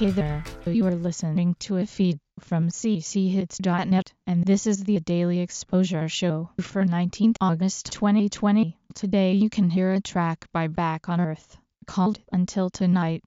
Hey there, you are listening to a feed from cchits.net, and this is the Daily Exposure Show for 19th August 2020. Today you can hear a track by Back on Earth called Until Tonight.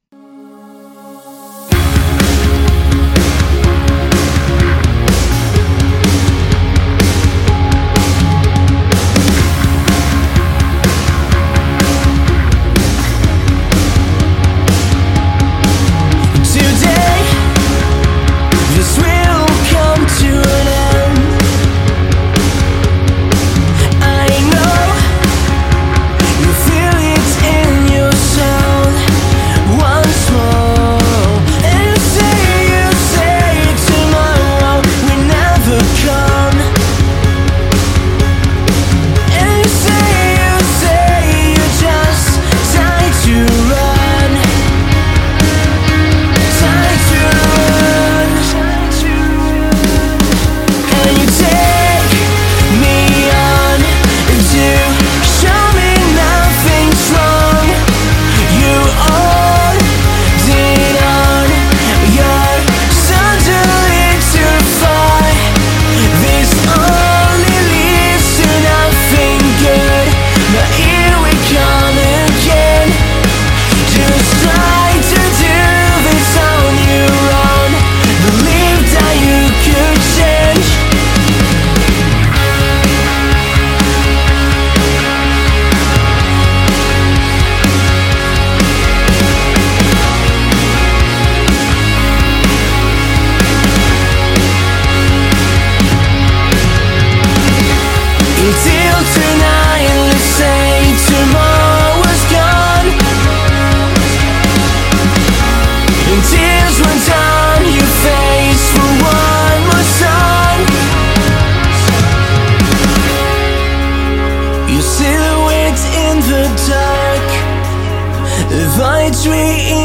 Victory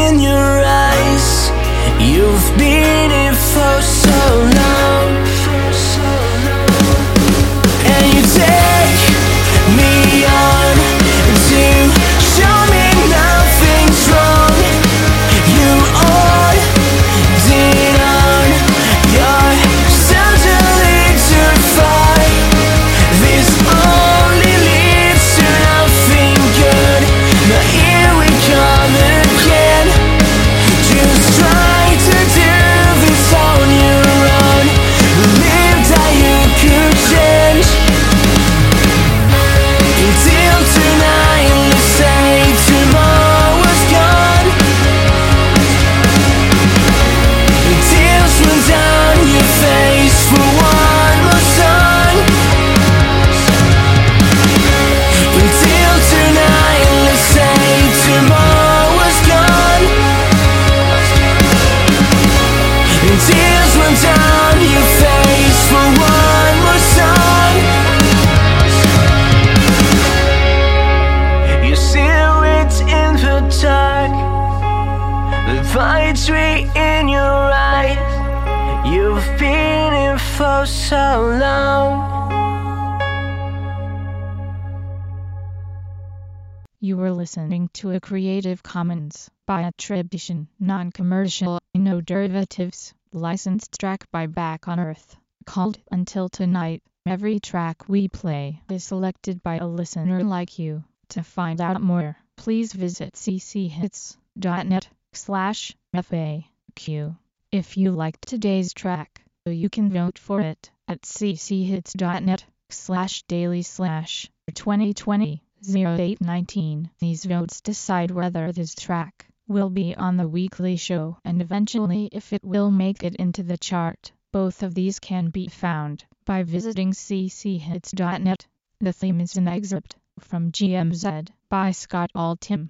the victory in your eyes. You've been in for so long. You were listening to a Creative Commons by attribution, non-commercial, no derivatives, licensed track by Back on Earth, called Until Tonight. Every track we play is selected by a listener like you. To find out more, please visit cchits.net slash FAQ. If you liked today's track, you can vote for it at cchits.net slash daily slash 2020 0819. These votes decide whether this track will be on the weekly show and eventually if it will make it into the chart. Both of these can be found by visiting cchits.net. The theme is an excerpt from GMZ by Scott Altham.